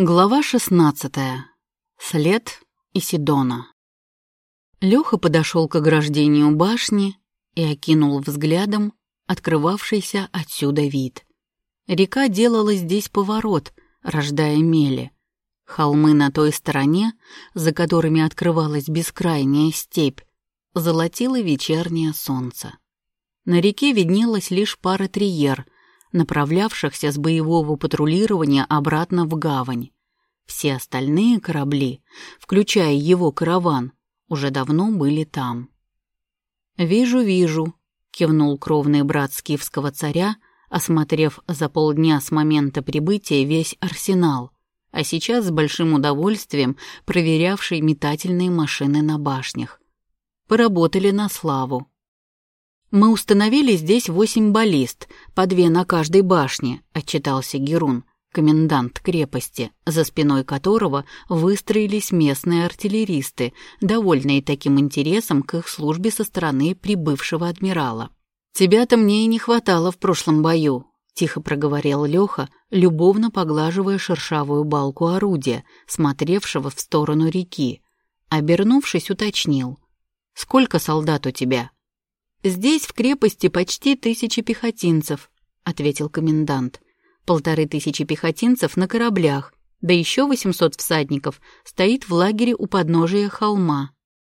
Глава шестнадцатая. След Исидона. Лёха подошёл к ограждению башни и окинул взглядом открывавшийся отсюда вид. Река делала здесь поворот, рождая мели. Холмы на той стороне, за которыми открывалась бескрайняя степь, золотило вечернее солнце. На реке виднелась лишь пара триер — направлявшихся с боевого патрулирования обратно в гавань. Все остальные корабли, включая его караван, уже давно были там. «Вижу, вижу», — кивнул кровный брат скифского царя, осмотрев за полдня с момента прибытия весь арсенал, а сейчас с большим удовольствием проверявший метательные машины на башнях. Поработали на славу. «Мы установили здесь восемь баллист, по две на каждой башне», — отчитался Герун, комендант крепости, за спиной которого выстроились местные артиллеристы, довольные таким интересом к их службе со стороны прибывшего адмирала. «Тебя-то мне и не хватало в прошлом бою», — тихо проговорил Леха, любовно поглаживая шершавую балку орудия, смотревшего в сторону реки. Обернувшись, уточнил. «Сколько солдат у тебя?» «Здесь, в крепости, почти тысячи пехотинцев», — ответил комендант. «Полторы тысячи пехотинцев на кораблях, да еще восемьсот всадников стоит в лагере у подножия холма».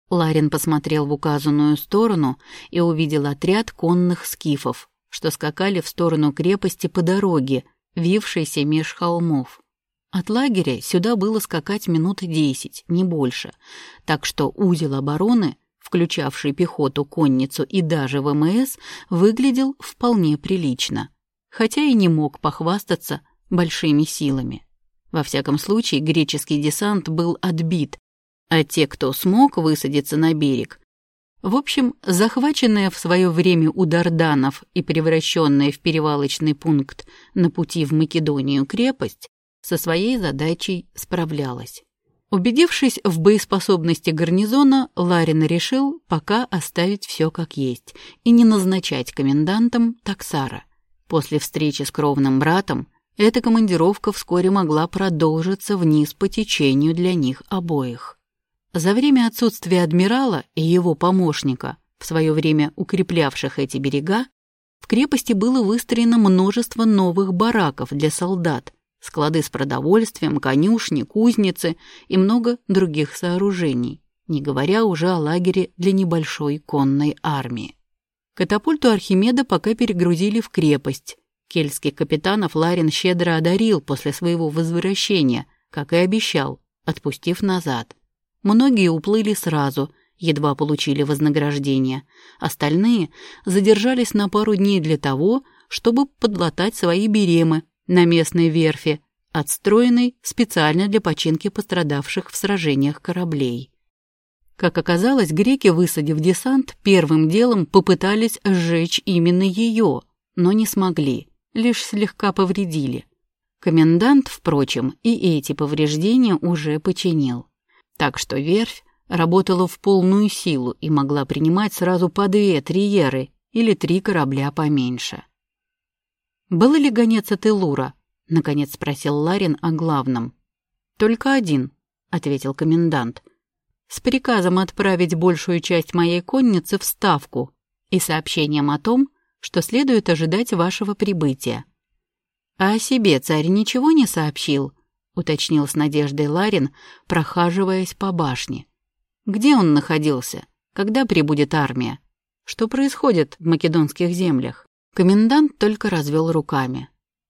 Ларин посмотрел в указанную сторону и увидел отряд конных скифов, что скакали в сторону крепости по дороге, вившейся меж холмов. От лагеря сюда было скакать минут десять, не больше, так что узел обороны включавший пехоту, конницу и даже ВМС, выглядел вполне прилично, хотя и не мог похвастаться большими силами. Во всяком случае, греческий десант был отбит, а те, кто смог высадиться на берег, в общем, захваченная в свое время у Дарданов и превращенная в перевалочный пункт на пути в Македонию крепость, со своей задачей справлялась. Убедившись в боеспособности гарнизона, Ларин решил пока оставить все как есть и не назначать комендантом Таксара. После встречи с кровным братом эта командировка вскоре могла продолжиться вниз по течению для них обоих. За время отсутствия адмирала и его помощника, в свое время укреплявших эти берега, в крепости было выстроено множество новых бараков для солдат – склады с продовольствием, конюшни, кузницы и много других сооружений, не говоря уже о лагере для небольшой конной армии. Катапульту Архимеда пока перегрузили в крепость. Кельтских капитанов Ларин щедро одарил после своего возвращения, как и обещал, отпустив назад. Многие уплыли сразу, едва получили вознаграждение. Остальные задержались на пару дней для того, чтобы подлатать свои беремы на местной верфи, отстроенной специально для починки пострадавших в сражениях кораблей. Как оказалось, греки, высадив десант, первым делом попытались сжечь именно ее, но не смогли, лишь слегка повредили. Комендант, впрочем, и эти повреждения уже починил. Так что верфь работала в полную силу и могла принимать сразу по две триеры или три корабля поменьше. «Был ли гонец от Илура?» — наконец спросил Ларин о главном. «Только один», — ответил комендант. «С приказом отправить большую часть моей конницы в Ставку и сообщением о том, что следует ожидать вашего прибытия». «А о себе царь ничего не сообщил?» — уточнил с надеждой Ларин, прохаживаясь по башне. «Где он находился? Когда прибудет армия? Что происходит в македонских землях?» Комендант только развел руками.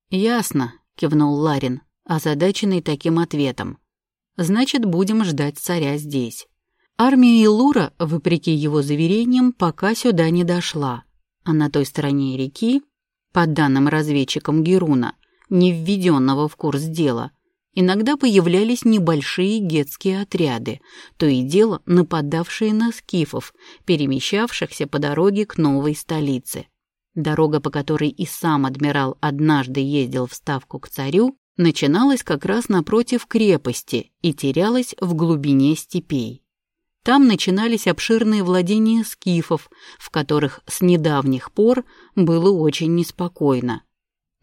«Ясно», — кивнул Ларин, озадаченный таким ответом. «Значит, будем ждать царя здесь». Армия Илура, вопреки его заверениям, пока сюда не дошла, а на той стороне реки, по данным разведчикам Геруна, не введенного в курс дела, иногда появлялись небольшие гетские отряды, то и дело нападавшие на скифов, перемещавшихся по дороге к новой столице. Дорога, по которой и сам адмирал однажды ездил в Ставку к царю, начиналась как раз напротив крепости и терялась в глубине степей. Там начинались обширные владения скифов, в которых с недавних пор было очень неспокойно.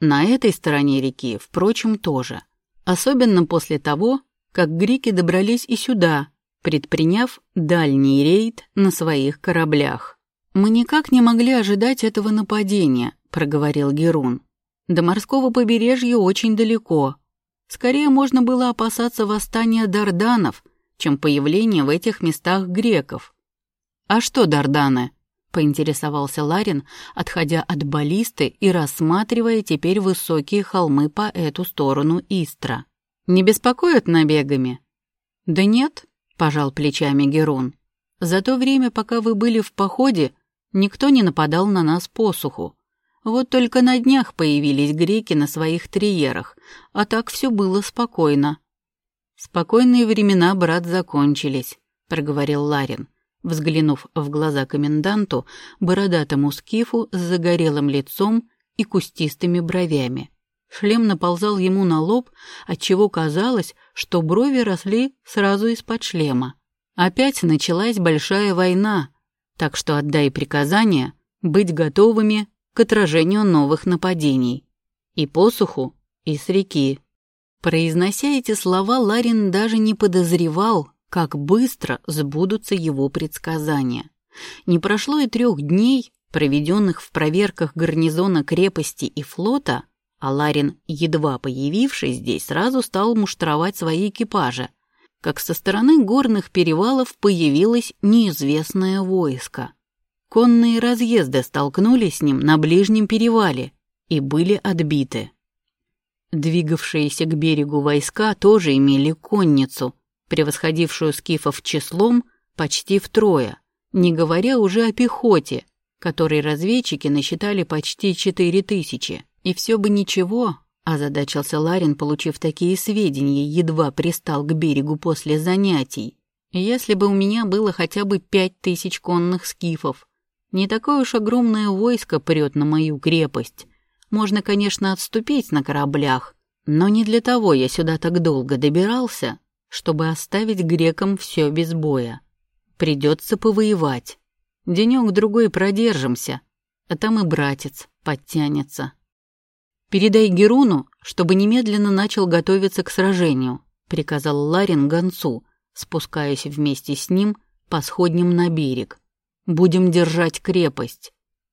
На этой стороне реки, впрочем, тоже. Особенно после того, как греки добрались и сюда, предприняв дальний рейд на своих кораблях. «Мы никак не могли ожидать этого нападения», — проговорил Герун. «До морского побережья очень далеко. Скорее можно было опасаться восстания дарданов, чем появления в этих местах греков». «А что дарданы?» — поинтересовался Ларин, отходя от баллисты и рассматривая теперь высокие холмы по эту сторону Истра. «Не беспокоят набегами?» «Да нет», — пожал плечами Герун. «За то время, пока вы были в походе, никто не нападал на нас посуху. Вот только на днях появились греки на своих триерах, а так все было спокойно». «Спокойные времена, брат, закончились», — проговорил Ларин взглянув в глаза коменданту, бородатому скифу с загорелым лицом и кустистыми бровями. Шлем наползал ему на лоб, отчего казалось, что брови росли сразу из-под шлема. Опять началась большая война, так что отдай приказание быть готовыми к отражению новых нападений. И посуху, и с реки. Произнося эти слова, Ларин даже не подозревал, как быстро сбудутся его предсказания. Не прошло и трех дней, проведенных в проверках гарнизона крепости и флота, а Ларин, едва появившись здесь, сразу стал муштровать свои экипажи, как со стороны горных перевалов появилось неизвестное войско. Конные разъезды столкнулись с ним на ближнем перевале и были отбиты. Двигавшиеся к берегу войска тоже имели конницу, превосходившую скифов числом почти втрое, не говоря уже о пехоте, которой разведчики насчитали почти четыре тысячи. И все бы ничего, озадачился Ларин, получив такие сведения, едва пристал к берегу после занятий. Если бы у меня было хотя бы пять тысяч конных скифов, не такое уж огромное войско прет на мою крепость. Можно, конечно, отступить на кораблях, но не для того я сюда так долго добирался, чтобы оставить грекам все без боя. Придется повоевать. Денек-другой продержимся, а там и братец подтянется. «Передай Геруну, чтобы немедленно начал готовиться к сражению», приказал Ларин гонцу, спускаясь вместе с ним по сходням на берег. «Будем держать крепость.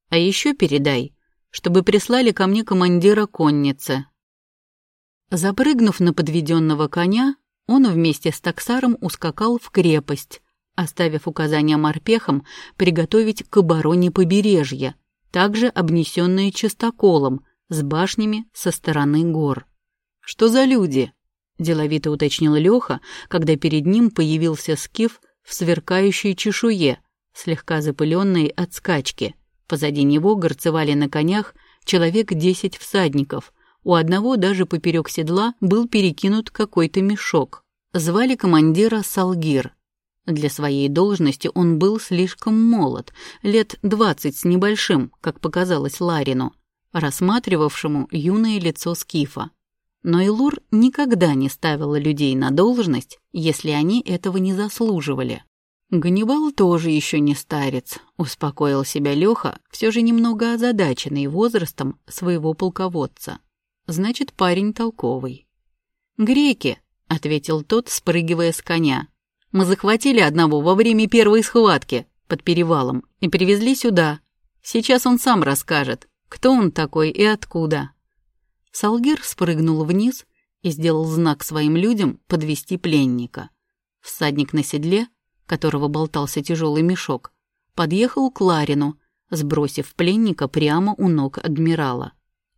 А еще передай, чтобы прислали ко мне командира конницы». Запрыгнув на подведенного коня, он вместе с таксаром ускакал в крепость, оставив указания морпехам приготовить к обороне побережья, также обнесенные частоколом, с башнями со стороны гор. «Что за люди?» – деловито уточнил Леха, когда перед ним появился скиф в сверкающей чешуе, слегка запыленной от скачки. Позади него горцевали на конях человек десять всадников – у одного даже поперек седла был перекинут какой-то мешок. Звали командира Салгир. Для своей должности он был слишком молод, лет двадцать с небольшим, как показалось Ларину, рассматривавшему юное лицо Скифа. Но Илур никогда не ставила людей на должность, если они этого не заслуживали. Ганнибал тоже еще не старец, успокоил себя Леха, все же немного озадаченный возрастом своего полководца. Значит, парень толковый. «Греки», — ответил тот, спрыгивая с коня. «Мы захватили одного во время первой схватки под перевалом и привезли сюда. Сейчас он сам расскажет, кто он такой и откуда». Салгир спрыгнул вниз и сделал знак своим людям подвести пленника. Всадник на седле, которого болтался тяжелый мешок, подъехал к Ларину, сбросив пленника прямо у ног адмирала.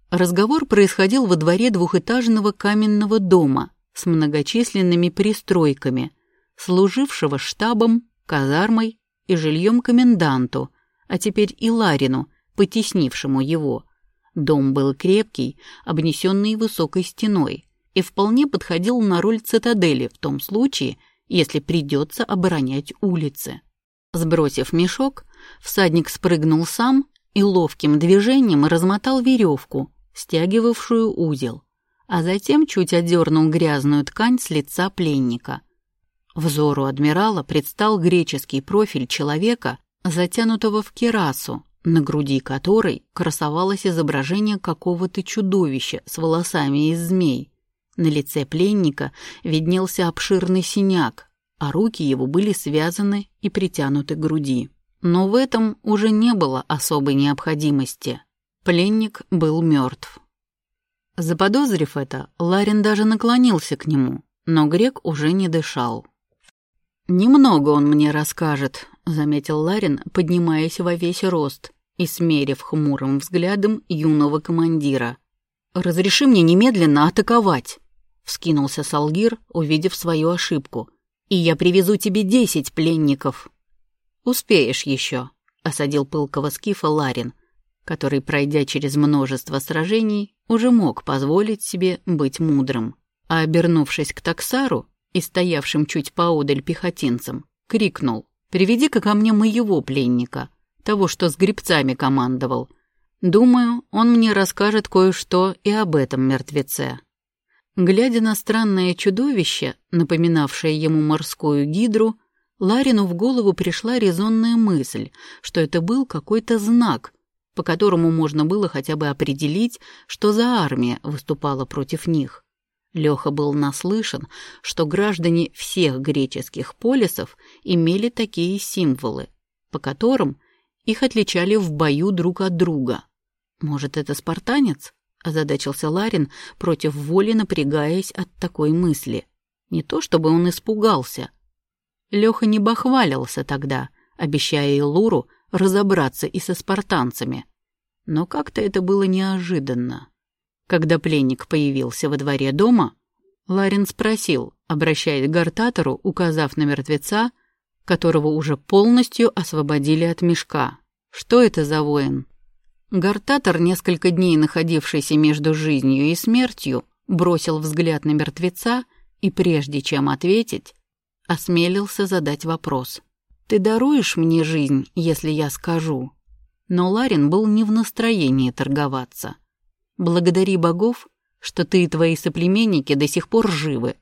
Разговор происходил во дворе двухэтажного каменного дома с многочисленными пристройками, служившего штабом, казармой и жильем коменданту, а теперь и Ларину, потеснившему его. Дом был крепкий, обнесенный высокой стеной, и вполне подходил на роль цитадели в том случае, если придется оборонять улицы. Сбросив мешок, всадник спрыгнул сам и ловким движением размотал веревку, стягивавшую узел, а затем чуть отдернул грязную ткань с лица пленника. Взору адмирала предстал греческий профиль человека, затянутого в керасу, на груди которой красовалось изображение какого-то чудовища с волосами из змей. На лице пленника виднелся обширный синяк, а руки его были связаны и притянуты к груди. Но в этом уже не было особой необходимости. Пленник был мертв. Заподозрив это, Ларин даже наклонился к нему, но грек уже не дышал. «Немного он мне расскажет», — заметил Ларин, поднимаясь во весь рост и смерив хмурым взглядом юного командира. «Разреши мне немедленно атаковать», — вскинулся Салгир, увидев свою ошибку. «И я привезу тебе десять пленников». «Успеешь еще», — осадил пылкого скифа Ларин, который, пройдя через множество сражений, уже мог позволить себе быть мудрым. А обернувшись к таксару и стоявшим чуть поодаль пехотинцам, крикнул «Приведи-ка ко мне моего пленника, того, что с грибцами командовал. Думаю, он мне расскажет кое-что и об этом мертвеце». Глядя на странное чудовище, напоминавшее ему морскую гидру, Ларину в голову пришла резонная мысль, что это был какой-то знак, по которому можно было хотя бы определить, что за армия выступала против них. Леха был наслышан, что граждане всех греческих полисов имели такие символы, по которым их отличали в бою друг от друга. «Может, это спартанец?» – озадачился Ларин, против воли напрягаясь от такой мысли. Не то чтобы он испугался. Леха не бахвалился тогда, обещая Илуру разобраться и со спартанцами. Но как-то это было неожиданно. Когда пленник появился во дворе дома, Ларин спросил, обращаясь к гартатору, указав на мертвеца, которого уже полностью освободили от мешка. Что это за воин? Гартатор, несколько дней находившийся между жизнью и смертью, бросил взгляд на мертвеца и, прежде чем ответить, осмелился задать вопрос. «Ты даруешь мне жизнь, если я скажу?» Но Ларин был не в настроении торговаться. «Благодари богов, что ты и твои соплеменники до сих пор живы.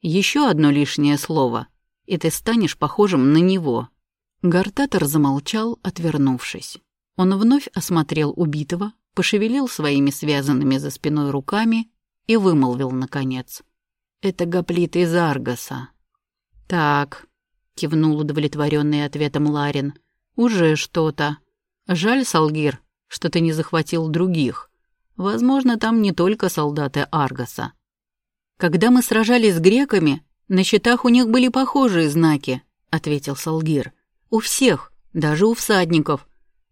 Еще одно лишнее слово, и ты станешь похожим на него». Гартатор замолчал, отвернувшись. Он вновь осмотрел убитого, пошевелил своими связанными за спиной руками и вымолвил, наконец. «Это гоплит из Аргаса». «Так», — кивнул удовлетворенный ответом Ларин, — «уже что-то. Жаль, Салгир, что ты не захватил других. Возможно, там не только солдаты Аргаса. Когда мы сражались с греками, на щитах у них были похожие знаки, ответил Салгир. У всех, даже у всадников.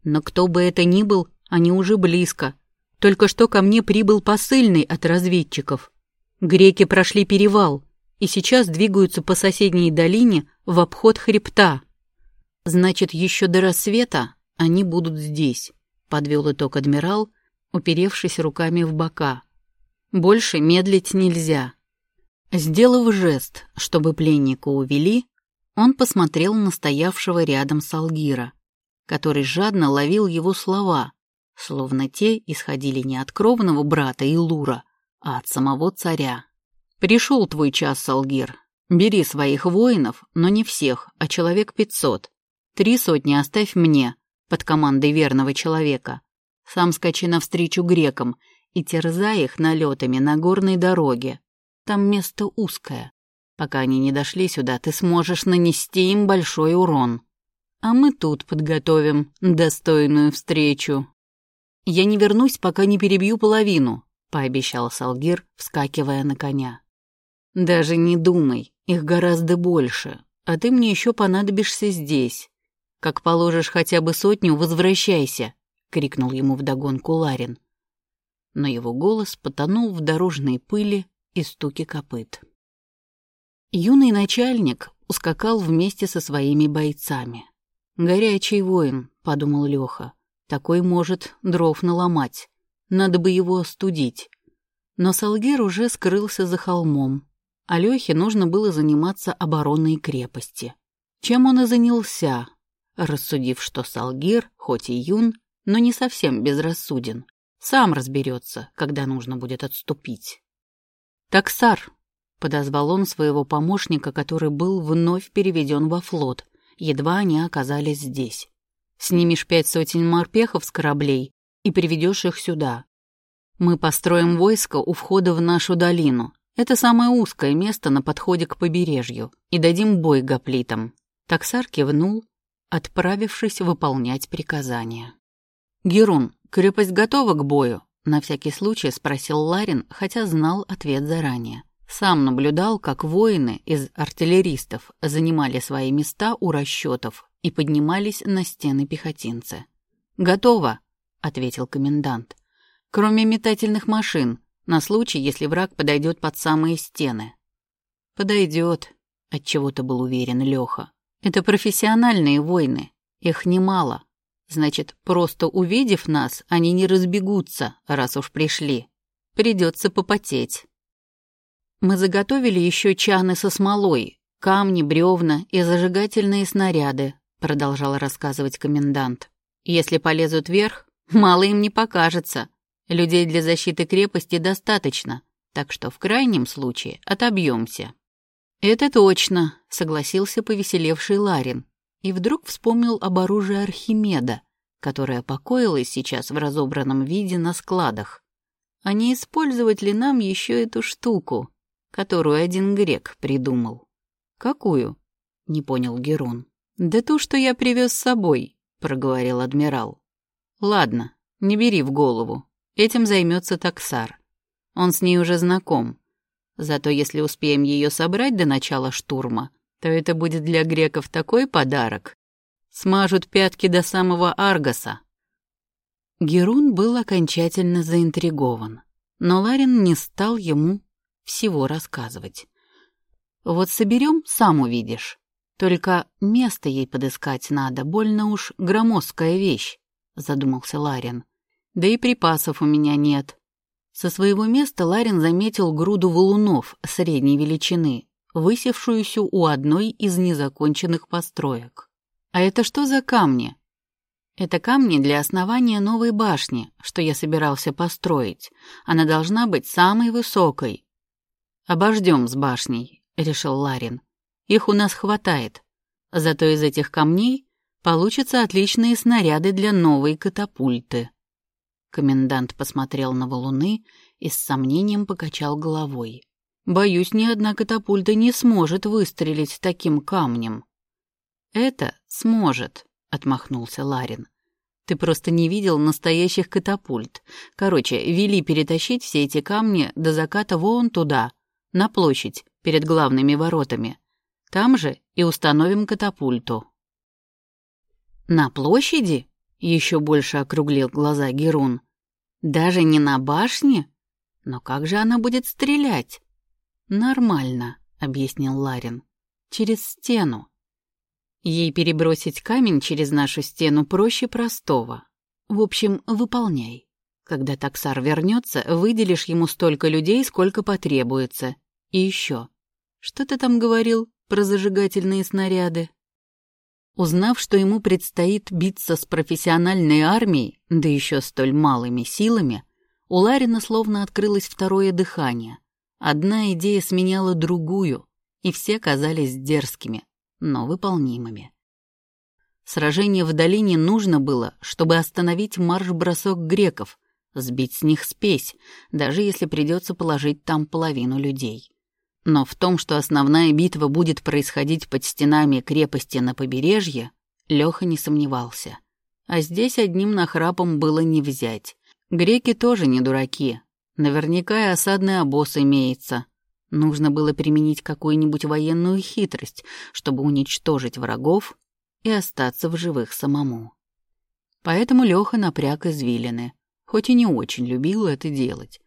Но кто бы это ни был, они уже близко. Только что ко мне прибыл посыльный от разведчиков. Греки прошли перевал и сейчас двигаются по соседней долине в обход хребта. Значит, еще до рассвета они будут здесь, подвел итог адмирал, уперевшись руками в бока. Больше медлить нельзя. Сделав жест, чтобы пленника увели, он посмотрел на стоявшего рядом Салгира, который жадно ловил его слова, словно те исходили не от кровного брата Илура, а от самого царя. «Пришел твой час, Салгир. Бери своих воинов, но не всех, а человек пятьсот. Три сотни оставь мне, под командой верного человека. Сам скачи навстречу грекам и терзай их налетами на горной дороге. Там место узкое. Пока они не дошли сюда, ты сможешь нанести им большой урон. А мы тут подготовим достойную встречу. Я не вернусь, пока не перебью половину, пообещал Салгир, вскакивая на коня. Даже не думай, их гораздо больше, а ты мне еще понадобишься здесь. Как положишь хотя бы сотню, возвращайся, крикнул ему вдогонку Ларин. Но его голос потонул в дорожной пыли и стуке копыт. Юный начальник ускакал вместе со своими бойцами. «Горячий воин», — подумал Леха. «Такой может дров наломать. Надо бы его остудить». Но Салгер уже скрылся за холмом, а Лехе нужно было заниматься обороной крепости. Чем он и занялся, рассудив, что Салгир, хоть и юн, но не совсем безрассуден. Сам разберется, когда нужно будет отступить. «Таксар», — подозвал он своего помощника, который был вновь переведен во флот, едва они оказались здесь. «Снимешь пять сотен морпехов с кораблей и приведешь их сюда. Мы построим войско у входа в нашу долину, Это самое узкое место на подходе к побережью, и дадим бой гоплитам». Таксар кивнул, отправившись выполнять приказания. «Герун, крепость готова к бою?» — на всякий случай спросил Ларин, хотя знал ответ заранее. Сам наблюдал, как воины из артиллеристов занимали свои места у расчетов и поднимались на стены пехотинцы. «Готово», — ответил комендант. «Кроме метательных машин, на случай, если враг подойдет под самые стены». «Подойдет», — отчего-то был уверен Леха. «Это профессиональные войны, их немало. Значит, просто увидев нас, они не разбегутся, раз уж пришли. Придется попотеть». Мы заготовили еще чаны со смолой, камни, бревна и зажигательные снаряды, продолжал рассказывать комендант. Если полезут вверх, мало им не покажется. Людей для защиты крепости достаточно, так что в крайнем случае отобьемся. Это точно, согласился повеселевший Ларин и вдруг вспомнил об оружии Архимеда, которое покоилось сейчас в разобранном виде на складах. А не использовать ли нам еще эту штуку? которую один грек придумал. «Какую?» — не понял Герон. «Да ту, что я привез с собой», — проговорил адмирал. «Ладно, не бери в голову. Этим займется таксар. Он с ней уже знаком. Зато если успеем ее собрать до начала штурма, то это будет для греков такой подарок. Смажут пятки до самого Аргоса». Герун был окончательно заинтригован, но Ларин не стал ему всего рассказывать. Вот соберем, сам увидишь. Только место ей подыскать надо, больно уж громоздкая вещь, задумался Ларин. Да и припасов у меня нет. Со своего места Ларин заметил груду валунов средней величины, высевшуюся у одной из незаконченных построек. А это что за камни? Это камни для основания новой башни, что я собирался построить. Она должна быть самой высокой, «Обождем с башней», — решил Ларин. «Их у нас хватает. Зато из этих камней получатся отличные снаряды для новой катапульты». Комендант посмотрел на валуны и с сомнением покачал головой. «Боюсь, ни одна катапульта не сможет выстрелить таким камнем». «Это сможет», — отмахнулся Ларин. «Ты просто не видел настоящих катапульт. Короче, вели перетащить все эти камни до заката вон туда, на площадь перед главными воротами. Там же и установим катапульту. На площади? Еще больше округлил глаза Герун. Даже не на башне? Но как же она будет стрелять? Нормально, объяснил Ларин. Через стену. Ей перебросить камень через нашу стену проще простого. В общем, выполняй. Когда таксар вернется, выделишь ему столько людей, сколько потребуется, и еще. Что ты там говорил про зажигательные снаряды? Узнав, что ему предстоит биться с профессиональной армией, да еще столь малыми силами, у Ларина словно открылось второе дыхание. Одна идея сменяла другую, и все казались дерзкими, но выполнимыми. Сражение в долине нужно было, чтобы остановить марш-бросок греков, сбить с них спесь, даже если придется положить там половину людей. Но в том, что основная битва будет происходить под стенами крепости на побережье, Леха не сомневался. А здесь одним нахрапом было не взять. Греки тоже не дураки. Наверняка и осадный обоз имеется. Нужно было применить какую-нибудь военную хитрость, чтобы уничтожить врагов и остаться в живых самому. Поэтому Леха напряг извилины, хоть и не очень любил это делать.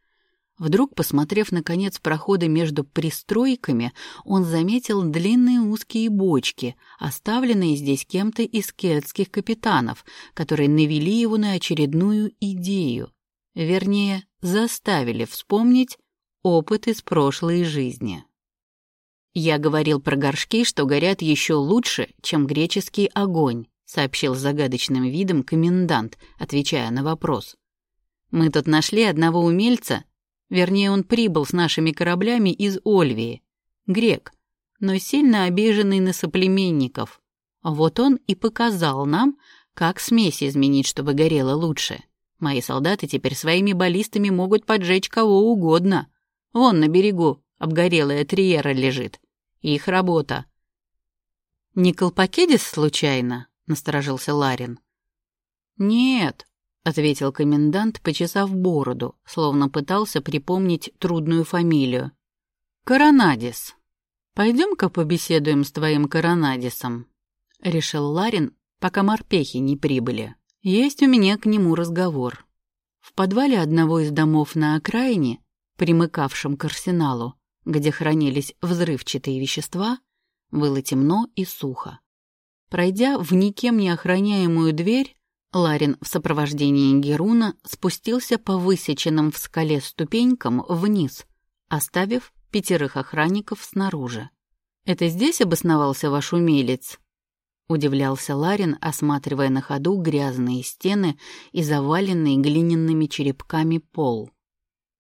Вдруг, посмотрев на конец прохода между пристройками, он заметил длинные узкие бочки, оставленные здесь кем-то из кельтских капитанов, которые навели его на очередную идею. Вернее, заставили вспомнить опыт из прошлой жизни. «Я говорил про горшки, что горят еще лучше, чем греческий огонь», сообщил загадочным видом комендант, отвечая на вопрос. «Мы тут нашли одного умельца, Вернее, он прибыл с нашими кораблями из Ольвии. Грек, но сильно обиженный на соплеменников. Вот он и показал нам, как смесь изменить, чтобы горело лучше. Мои солдаты теперь своими баллистами могут поджечь кого угодно. Вон на берегу обгорелая триера лежит. Их работа. «Не Колпакедис, случайно?» — насторожился Ларин. «Нет», — ответил комендант, почесав бороду, словно пытался припомнить трудную фамилию. «Коронадис. Пойдем-ка побеседуем с твоим Коронадисом», — решил Ларин, пока морпехи не прибыли. «Есть у меня к нему разговор». В подвале одного из домов на окраине, примыкавшем к арсеналу, где хранились взрывчатые вещества, было темно и сухо. Пройдя в никем не охраняемую дверь, Ларин в сопровождении Геруна спустился по высеченным в скале ступенькам вниз, оставив пятерых охранников снаружи. «Это здесь обосновался ваш умелец?» — удивлялся Ларин, осматривая на ходу грязные стены и заваленный глиняными черепками пол.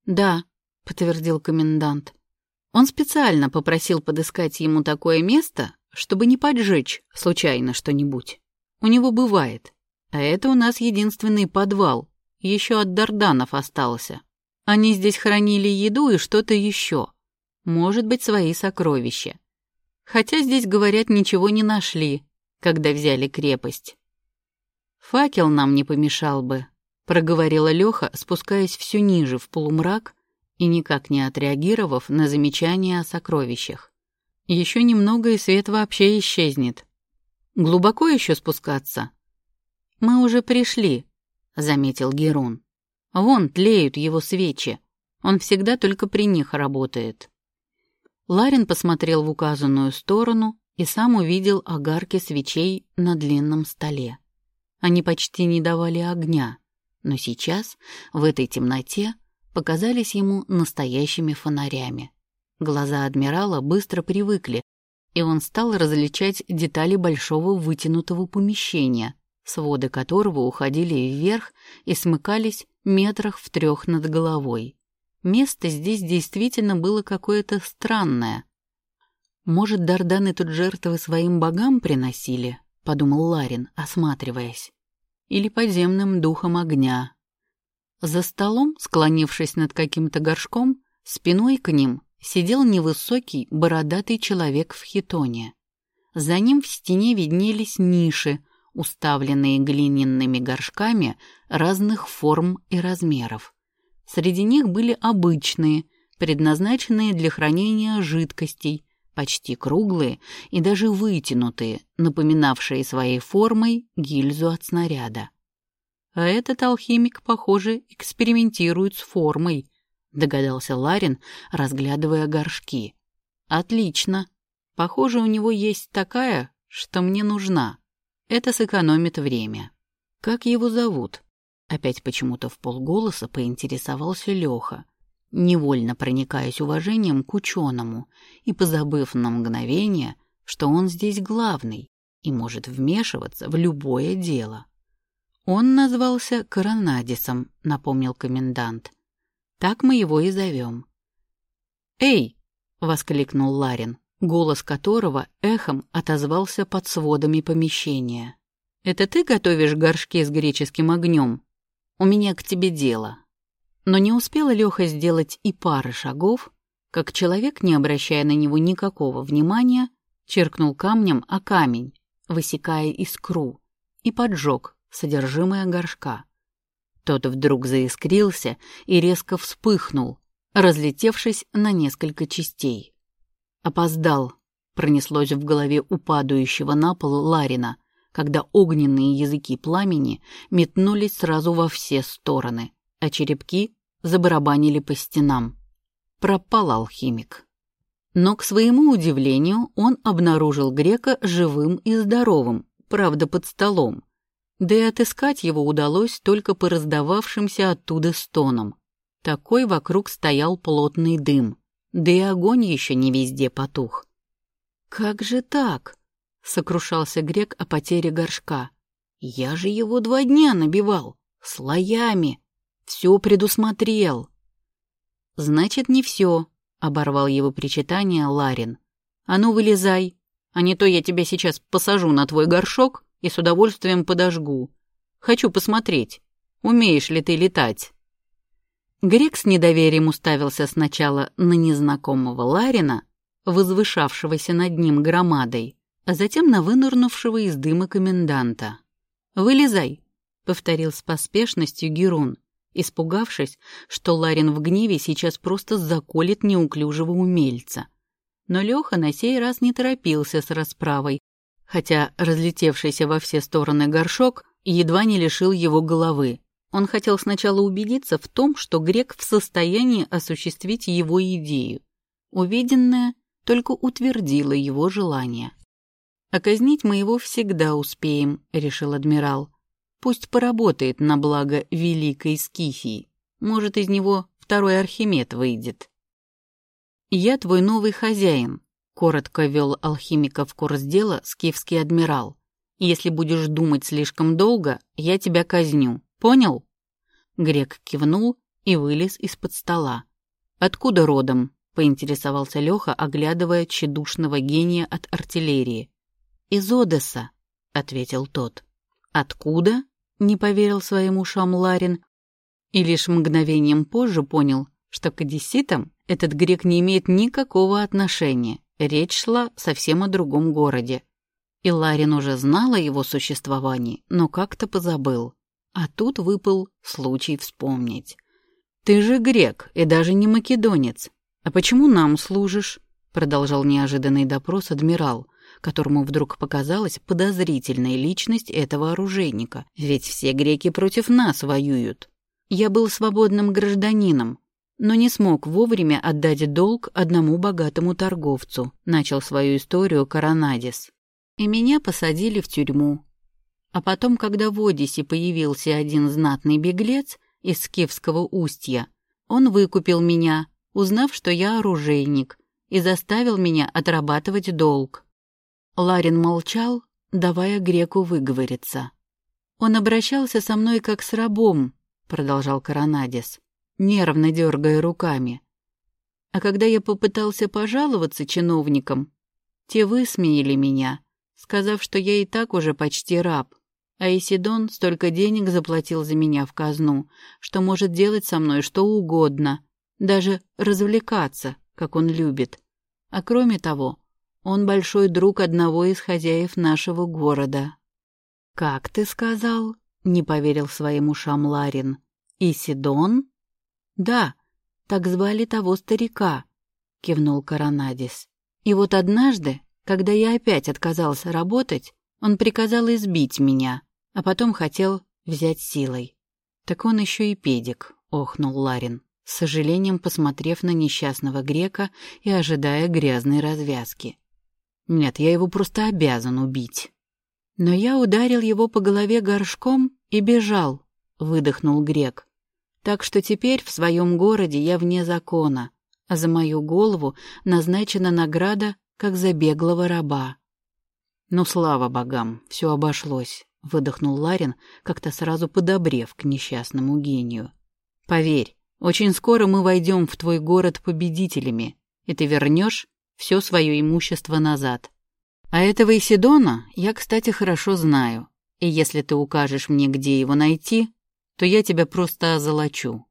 «Да», — подтвердил комендант. Он специально попросил подыскать ему такое место, чтобы не поджечь случайно что-нибудь. У него бывает. А это у нас единственный подвал. Еще от Дарданов остался. Они здесь хранили еду и что-то еще. Может быть, свои сокровища. Хотя здесь, говорят, ничего не нашли, когда взяли крепость. «Факел нам не помешал бы», — проговорила Леха, спускаясь все ниже в полумрак и никак не отреагировав на замечания о сокровищах. Еще немного, и свет вообще исчезнет. Глубоко еще спускаться? Мы уже пришли, заметил Герун. Вон тлеют его свечи. Он всегда только при них работает. Ларин посмотрел в указанную сторону и сам увидел огарки свечей на длинном столе. Они почти не давали огня, но сейчас, в этой темноте, показались ему настоящими фонарями. Глаза адмирала быстро привыкли, и он стал различать детали большого вытянутого помещения, своды которого уходили вверх и смыкались метрах в трех над головой. Место здесь действительно было какое-то странное. «Может, Дарданы тут жертвы своим богам приносили?» — подумал Ларин, осматриваясь. «Или подземным духом огня». За столом, склонившись над каким-то горшком, спиной к ним сидел невысокий, бородатый человек в хитоне. За ним в стене виднелись ниши, уставленные глиняными горшками разных форм и размеров. Среди них были обычные, предназначенные для хранения жидкостей, почти круглые и даже вытянутые, напоминавшие своей формой гильзу от снаряда. А этот алхимик, похоже, экспериментирует с формой, догадался Ларин, разглядывая горшки. Отлично. Похоже, у него есть такая, что мне нужна. Это сэкономит время. Как его зовут? Опять почему-то в полголоса поинтересовался Леха, невольно проникаясь уважением к ученому и позабыв на мгновение, что он здесь главный и может вмешиваться в любое дело. Он назвался Коронадисом, напомнил комендант. Так мы его и зовем. «Эй!» — воскликнул Ларин, голос которого эхом отозвался под сводами помещения. «Это ты готовишь горшки с греческим огнем? У меня к тебе дело». Но не успела Леха сделать и пары шагов, как человек, не обращая на него никакого внимания, черкнул камнем о камень, высекая искру, и поджег содержимое горшка. Тот вдруг заискрился и резко вспыхнул, разлетевшись на несколько частей. «Опоздал», — пронеслось в голове упадающего на пол Ларина, когда огненные языки пламени метнулись сразу во все стороны, а черепки забарабанили по стенам. Пропал алхимик. Но, к своему удивлению, он обнаружил грека живым и здоровым, правда, под столом, да и отыскать его удалось только по раздававшимся оттуда стонам. Такой вокруг стоял плотный дым, да и огонь еще не везде потух. «Как же так?» — сокрушался грек о потере горшка. «Я же его два дня набивал, слоями, все предусмотрел». «Значит, не все», — оборвал его причитание Ларин. «А ну, вылезай, а не то я тебя сейчас посажу на твой горшок и с удовольствием подожгу. Хочу посмотреть, умеешь ли ты летать». Грек с недоверием уставился сначала на незнакомого Ларина, возвышавшегося над ним громадой, а затем на вынырнувшего из дыма коменданта. «Вылезай», — повторил с поспешностью Герун, испугавшись, что Ларин в гневе сейчас просто заколет неуклюжего умельца. Но Леха на сей раз не торопился с расправой, хотя разлетевшийся во все стороны горшок едва не лишил его головы. Он хотел сначала убедиться в том, что грек в состоянии осуществить его идею. Увиденное только утвердило его желание. «А казнить мы его всегда успеем», — решил адмирал. «Пусть поработает на благо великой Скифии. Может, из него второй Архимед выйдет». «Я твой новый хозяин», — коротко вел алхимика в курс дела скифский адмирал. «Если будешь думать слишком долго, я тебя казню. Понял?» Грек кивнул и вылез из-под стола. «Откуда родом?» — поинтересовался Леха, оглядывая тщедушного гения от артиллерии. «Из Одесса», — ответил тот. «Откуда?» — не поверил своим ушам Ларин. И лишь мгновением позже понял, что к одесситам этот грек не имеет никакого отношения. Речь шла совсем о другом городе. И Ларин уже знал о его существовании, но как-то позабыл. А тут выпал случай вспомнить. «Ты же грек и даже не македонец. А почему нам служишь?» Продолжал неожиданный допрос адмирал, которому вдруг показалась подозрительная личность этого оружейника. «Ведь все греки против нас воюют. Я был свободным гражданином, но не смог вовремя отдать долг одному богатому торговцу», начал свою историю Коронадис. «И меня посадили в тюрьму, а потом, когда в Одиссе появился один знатный беглец из Скифского устья, он выкупил меня, узнав, что я оружейник, и заставил меня отрабатывать долг. Ларин молчал, давая греку выговориться. «Он обращался со мной как с рабом», — продолжал Коронадис, нервно дергая руками. А когда я попытался пожаловаться чиновникам, те высмеяли меня, сказав, что я и так уже почти раб. А Исидон столько денег заплатил за меня в казну, что может делать со мной что угодно, даже развлекаться, как он любит. А кроме того, он большой друг одного из хозяев нашего города. «Как ты сказал?» — не поверил своим ушам Ларин. «Исидон?» «Да, так звали того старика», — кивнул Коронадис. «И вот однажды, когда я опять отказался работать, он приказал избить меня, а потом хотел взять силой. Так он еще и педик, охнул Ларин, с сожалением посмотрев на несчастного грека и ожидая грязной развязки. Нет, я его просто обязан убить. Но я ударил его по голове горшком и бежал, выдохнул грек. Так что теперь в своем городе я вне закона, а за мою голову назначена награда, как за беглого раба. Ну, слава богам, все обошлось. — выдохнул Ларин, как-то сразу подобрев к несчастному гению. «Поверь, очень скоро мы войдем в твой город победителями, и ты вернешь все свое имущество назад. А этого Исидона я, кстати, хорошо знаю, и если ты укажешь мне, где его найти, то я тебя просто озолочу».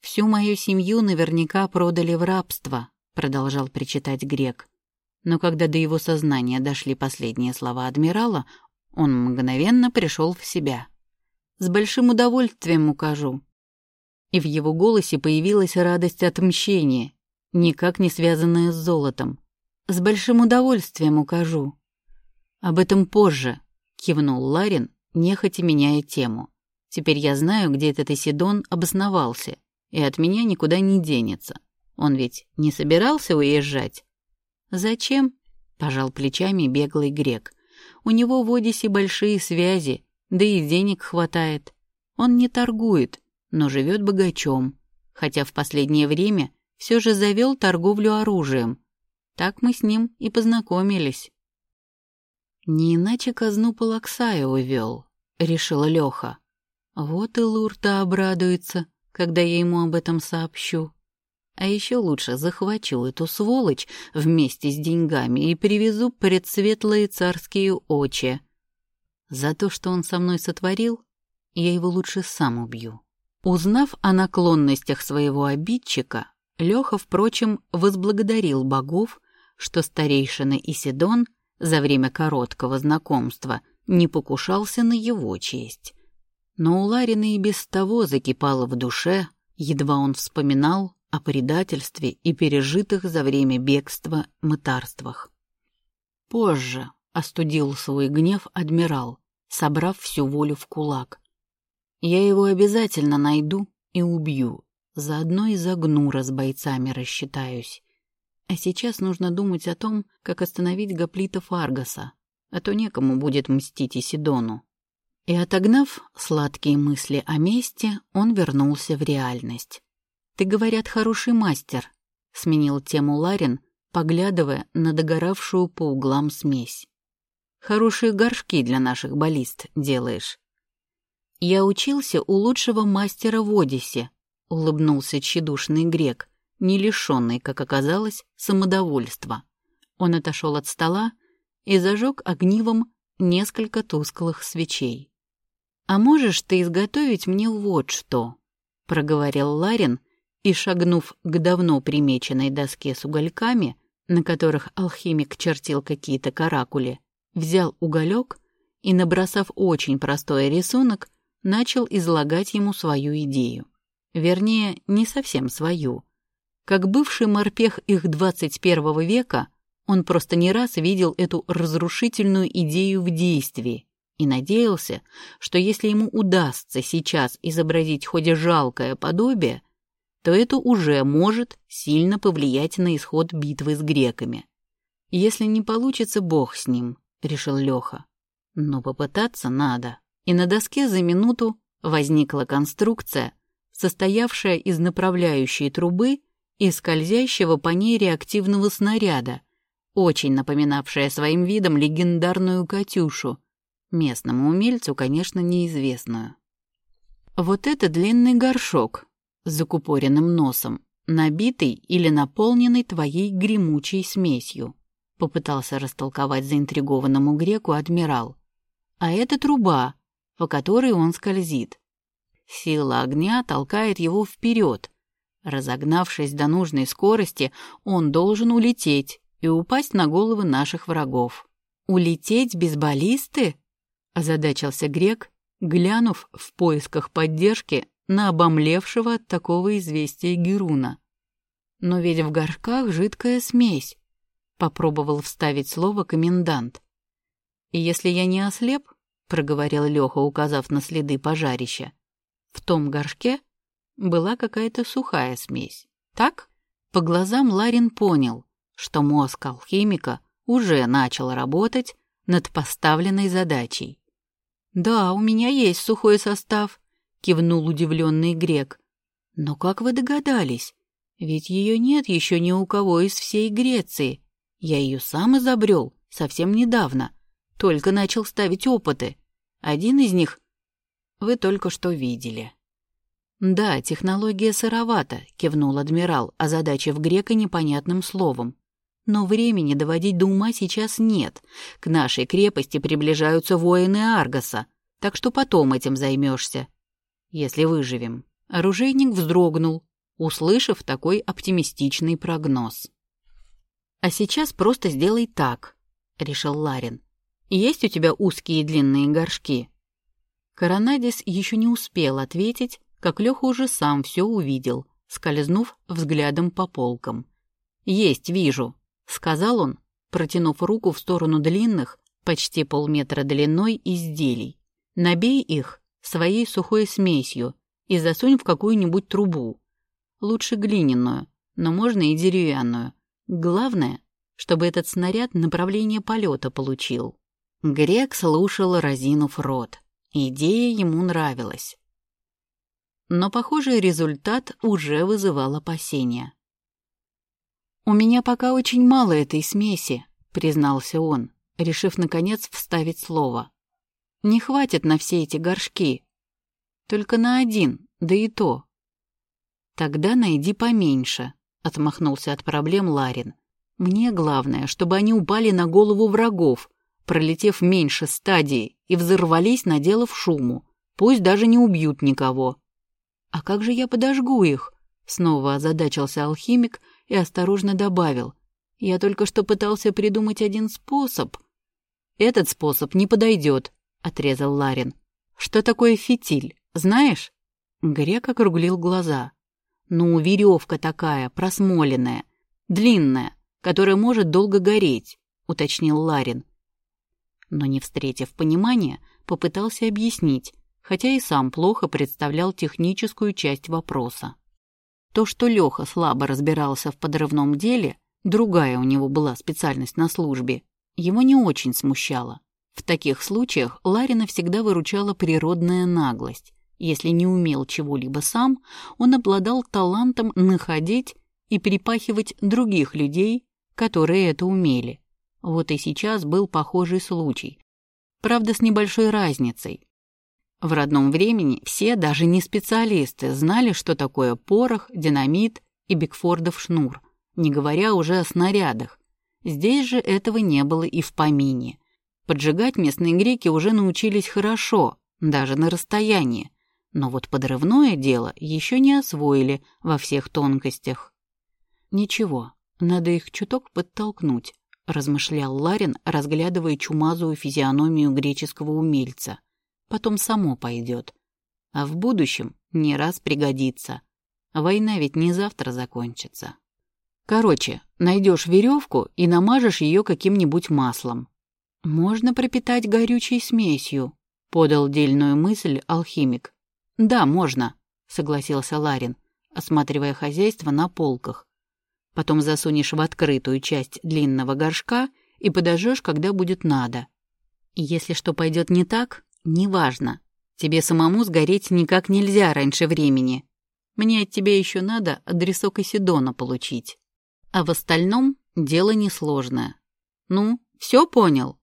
«Всю мою семью наверняка продали в рабство», — продолжал причитать грек. Но когда до его сознания дошли последние слова адмирала, он мгновенно пришел в себя. «С большим удовольствием укажу». И в его голосе появилась радость отмщения, никак не связанная с золотом. «С большим удовольствием укажу». «Об этом позже», — кивнул Ларин, нехотя меняя тему. «Теперь я знаю, где этот Исидон обосновался, и от меня никуда не денется. Он ведь не собирался уезжать?» «Зачем?» — пожал плечами беглый грек. У него в Одессе большие связи, да и денег хватает. Он не торгует, но живет богачом, хотя в последнее время все же завел торговлю оружием. Так мы с ним и познакомились. Не иначе казну Палаксая увел, решила Леха. Вот и Лурта обрадуется, когда я ему об этом сообщу. А еще лучше захвачу эту сволочь вместе с деньгами и привезу пред светлые царские очи. За то, что он со мной сотворил, я его лучше сам убью. Узнав о наклонностях своего обидчика, Леха, впрочем, возблагодарил богов, что старейшина Исидон за время короткого знакомства не покушался на его честь. Но у Ларина и без того закипало в душе, едва он вспоминал о предательстве и пережитых за время бегства мытарствах. Позже остудил свой гнев адмирал, собрав всю волю в кулак. «Я его обязательно найду и убью, заодно и загнура с бойцами рассчитаюсь. А сейчас нужно думать о том, как остановить гоплита Фаргаса, а то некому будет мстить Исидону». И отогнав сладкие мысли о мести, он вернулся в реальность. «Ты, говорят, хороший мастер», — сменил тему Ларин, поглядывая на догоравшую по углам смесь. «Хорошие горшки для наших баллист делаешь». «Я учился у лучшего мастера в Одиссе», — улыбнулся тщедушный грек, не лишенный, как оказалось, самодовольства. Он отошел от стола и зажег огнивом несколько тусклых свечей. «А можешь ты изготовить мне вот что?» — проговорил Ларин и, шагнув к давно примеченной доске с угольками, на которых алхимик чертил какие-то каракули, взял уголек и, набросав очень простой рисунок, начал излагать ему свою идею. Вернее, не совсем свою. Как бывший морпех их 21 века, он просто не раз видел эту разрушительную идею в действии и надеялся, что если ему удастся сейчас изобразить хоть жалкое подобие, то это уже может сильно повлиять на исход битвы с греками. Если не получится, бог с ним, решил Леха. Но попытаться надо. И на доске за минуту возникла конструкция, состоявшая из направляющей трубы и скользящего по ней реактивного снаряда, очень напоминавшая своим видом легендарную «Катюшу», местному умельцу, конечно, неизвестную. Вот это длинный горшок с закупоренным носом, набитый или наполненный твоей гремучей смесью, попытался растолковать заинтригованному греку адмирал. А это труба, по которой он скользит. Сила огня толкает его вперед. Разогнавшись до нужной скорости, он должен улететь и упасть на головы наших врагов. «Улететь без баллисты?» озадачился грек, глянув в поисках поддержки на обомлевшего от такого известия Геруна. «Но ведь в горшках жидкая смесь», — попробовал вставить слово комендант. «И если я не ослеп», — проговорил Леха, указав на следы пожарища, «в том горшке была какая-то сухая смесь. Так?» По глазам Ларин понял, что мозг алхимика уже начал работать над поставленной задачей. «Да, у меня есть сухой состав», — кивнул удивленный грек. «Но как вы догадались? Ведь ее нет еще ни у кого из всей Греции. Я ее сам изобрел совсем недавно, только начал ставить опыты. Один из них вы только что видели». «Да, технология сыровата», — кивнул адмирал, озадачив грека непонятным словом. «Но времени доводить до ума сейчас нет. К нашей крепости приближаются воины Аргоса, так что потом этим займешься, если выживем». Оружейник вздрогнул, услышав такой оптимистичный прогноз. «А сейчас просто сделай так», — решил Ларин. «Есть у тебя узкие и длинные горшки?» Коронадис еще не успел ответить, как Леха уже сам все увидел, скользнув взглядом по полкам. «Есть, вижу», — сказал он, протянув руку в сторону длинных, почти полметра длиной изделий. «Набей их своей сухой смесью и засунь в какую-нибудь трубу. Лучше глиняную, но можно и деревянную. Главное, чтобы этот снаряд направление полета получил». Грек слушал, разинув рот. Идея ему нравилась но похожий результат уже вызывал опасения. «У меня пока очень мало этой смеси», — признался он, решив, наконец, вставить слово. «Не хватит на все эти горшки. Только на один, да и то». «Тогда найди поменьше», — отмахнулся от проблем Ларин. «Мне главное, чтобы они упали на голову врагов, пролетев меньше стадии, и взорвались, наделав шуму. Пусть даже не убьют никого. А как же я подожгу их? Снова озадачился алхимик и осторожно добавил. Я только что пытался придумать один способ. Этот способ не подойдет, отрезал Ларин. Что такое фитиль, знаешь? Грек округлил глаза. Ну, веревка такая, просмоленная, длинная, которая может долго гореть, уточнил Ларин. Но не встретив понимания, попытался объяснить, хотя и сам плохо представлял техническую часть вопроса. То, что Леха слабо разбирался в подрывном деле, другая у него была специальность на службе, его не очень смущало. В таких случаях Ларина всегда выручала природная наглость. Если не умел чего-либо сам, он обладал талантом находить и перепахивать других людей, которые это умели. Вот и сейчас был похожий случай. Правда, с небольшой разницей. В родном времени все, даже не специалисты, знали, что такое порох, динамит и Бигфордов шнур, не говоря уже о снарядах. Здесь же этого не было и в помине. Поджигать местные греки уже научились хорошо, даже на расстоянии, но вот подрывное дело еще не освоили во всех тонкостях. «Ничего, надо их чуток подтолкнуть», — размышлял Ларин, разглядывая чумазую физиономию греческого умельца потом само пойдет. А в будущем не раз пригодится. Война ведь не завтра закончится. Короче, найдешь веревку и намажешь ее каким-нибудь маслом. Можно пропитать горючей смесью, подал дельную мысль алхимик. Да, можно, согласился Ларин, осматривая хозяйство на полках. Потом засунешь в открытую часть длинного горшка и подожжешь, когда будет надо. Если что пойдет не так, «Неважно. Тебе самому сгореть никак нельзя раньше времени. Мне от тебя еще надо адресок Исидона получить. А в остальном дело несложное. Ну, все понял?»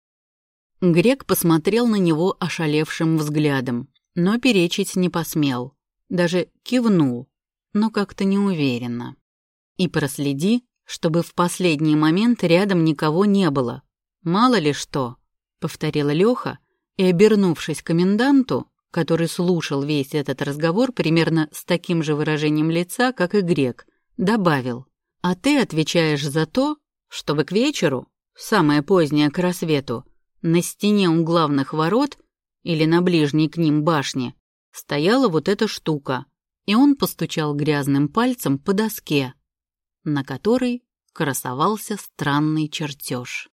Грек посмотрел на него ошалевшим взглядом, но перечить не посмел. Даже кивнул, но как-то неуверенно. «И проследи, чтобы в последний момент рядом никого не было. Мало ли что», — повторила Леха, и, обернувшись к коменданту, который слушал весь этот разговор примерно с таким же выражением лица, как и грек, добавил, «А ты отвечаешь за то, чтобы к вечеру, самое позднее к рассвету, на стене у главных ворот или на ближней к ним башне стояла вот эта штука, и он постучал грязным пальцем по доске, на которой красовался странный чертеж.